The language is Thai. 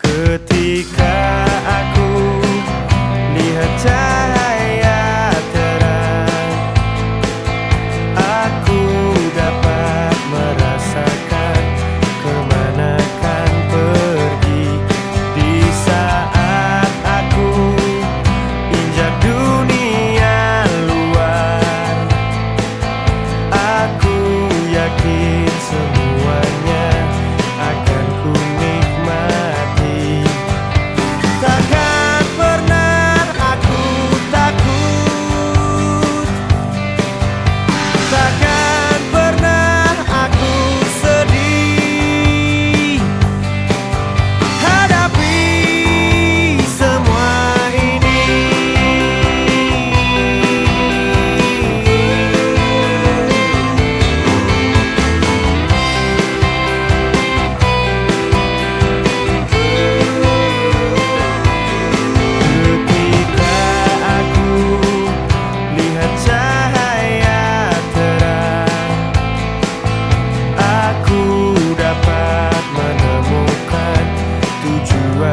เกิที่